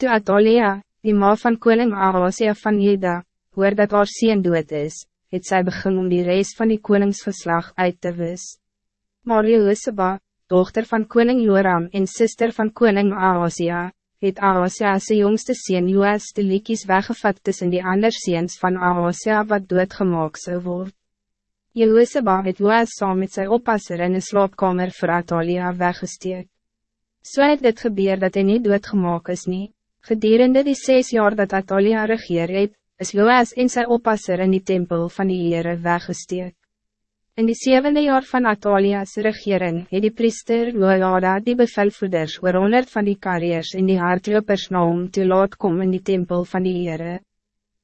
Toe Atalia, die ma van koning Ahasia van Juda, hoor dat haar sien dood is, het sy begin om die reis van die koningsgeslag uit te wis. Maar Jehooseba, dochter van koning Joram en sister van koning Ahasia, het Ahasia sy jongste sien Joas de liekies weggevat tussen die ander seens van Ahasia wat doodgemaak zou word. Jehooseba het Joas saam met sy oppasser in een slaapkamer vir Atalia weggesteek. So het dit gebeur dat hij niet doodgemaak is nie. Gedurende die zes jaar dat Atalia regeer het, is Joas en sy oppasser in die tempel van die Heere weggesteek. In die zevende jaar van Atalia's regering het die priester Jojada die bevelvoeders oor honderd van die karriers in die hardlopers na om te laat kom in die tempel van die Heere.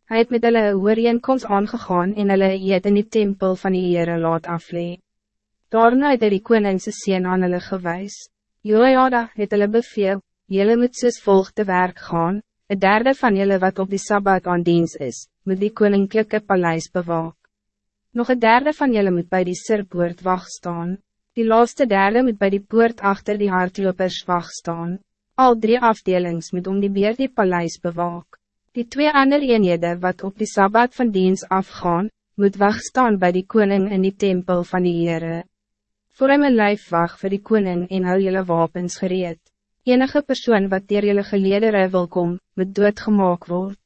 Hij het met hulle ooreenkomst aangegaan en hulle het in die tempel van die Heere laat aflee. Daarna het hy die koningse sien aan hulle gewys. Jojada het hulle beveel, Jelle moet soos volg te werk gaan, een derde van jullie wat op die Sabbat aan dienst is, moet die koninklijke paleis bewaak. Nog een derde van jullie moet bij die sirpoort wacht staan. Die laatste derde moet bij die poort achter die hardlopers wacht staan. Al drie afdelings moet om die beer die paleis bewaak. Die twee andere eenhede wat op die Sabbat van dienst afgaan, moet wacht staan bij die koning in die tempel van die Heere. Voor hem een lijf wacht voor die koning en hou jullie wapens gereed. Enige persoon wat dier jylle geledere wil kom, moet doodgemaak word.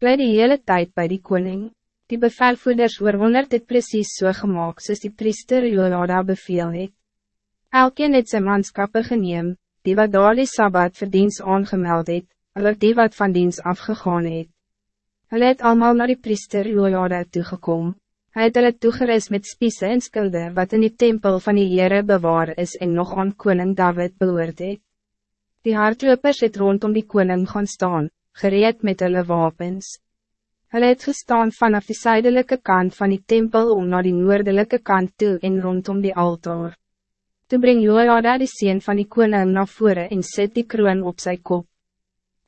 Bly die hele tijd bij die koning. Die bevelvoerders oor honderd het precies so gemaakt soos die priester Jolada beveel het. Elkeen het sy manskappe geneem, die wat daar die Sabbat vir diens aangemeld het, hulle die wat van diens afgegaan het. Hulle het allemaal naar die priester Jolada toegekom. Hij het hulle toegeris met spiese en skilde wat in die tempel van die Heere bewaar is en nog aan koning David behoort het. Die hardlopers het rondom die koning gaan staan, gereed met hulle wapens. Hulle het gestaan vanaf die zuidelijke kant van die tempel om naar die noordelijke kant toe en rondom die altaar. Toe bring Joada die sien van die koning naar voren en zet die kroon op zijn kop.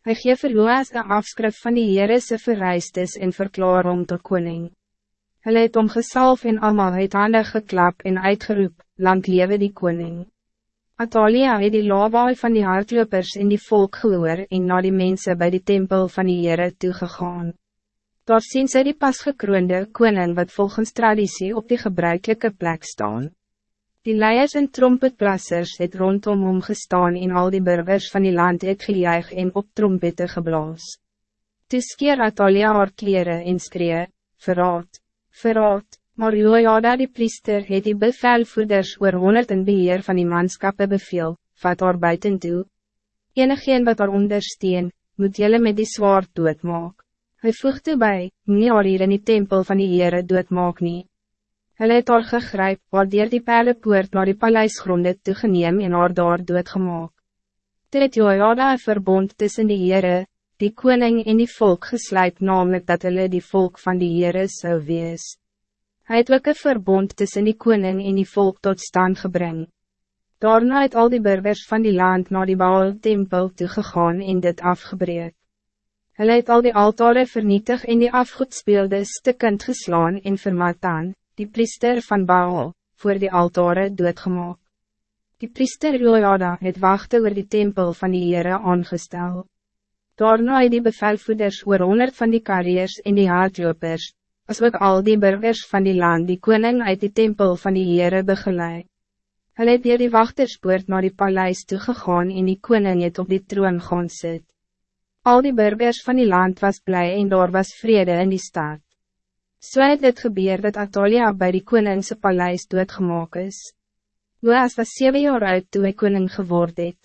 Hij geeft vir Joas een afskrif van die Heerese verreistes en verklaar om tot koning. Hulle het omgesalf en allemaal het handen geklap en uitgeroep, lang lewe die koning. Atalia het die lawaai van die hardlopers in die volk gehoor en na die mensen bij die tempel van die Heere toegegaan. Daar sien sy die pasgekroonde koning wat volgens traditie op die gebruikelijke plek staan. Die leiers en trompetbrassers het rondom hom gestaan en al die burgers van die land het gejuig en op trompette geblaas. Toe skeer Atalia haar kleren en skree, verraad, verraad, Maar Jojada die priester het die bevelvoerders oor honderd in beheer van die manskappe beveel, vat haar buiten toe. Enigeen wat haar ondersteun, moet jelle met die zwaard doodmaak. Hij voegt erbij, nie haar hier in die tempel van die Heere doodmaak nie. Hulle het haar gegryp, waardeer die pijlenpoort naar die paleisgronde toegeneem en haar daar doodgemaak. Toe het Jojada een verbond tussen die Heere, die koning en die volk gesluit namelijk dat hulle die volk van die Heere zou wees. Hij het ook een verbond tussen die koning en die volk tot stand gebring. Daarna het al die burgers van die land naar die Baal-tempel toegegaan en dit afgebreek. Hulle het al die altare vernietig en die afgoedspeelde stukkend geslaan en vermatan, die priester van Baal, voor die altare doodgemaak. Die priester Jojada het wachten oor die tempel van die Heere aangestel. Daarna het die bevelvoeders oor honderd van die karriers en die hardlopers, as ook al die burgers van die land die koning uit die tempel van die Heere begeleid. Hulle het dier die wachterspoort naar die paleis toegegaan en die koning het op die troon gaan sit. Al die burgers van die land was blij en daar was vrede in die stad. So het dit gebeur dat Atalia bij die koningse paleis doodgemaak is. Joas was 7 jaar oud toen hij koning geword het.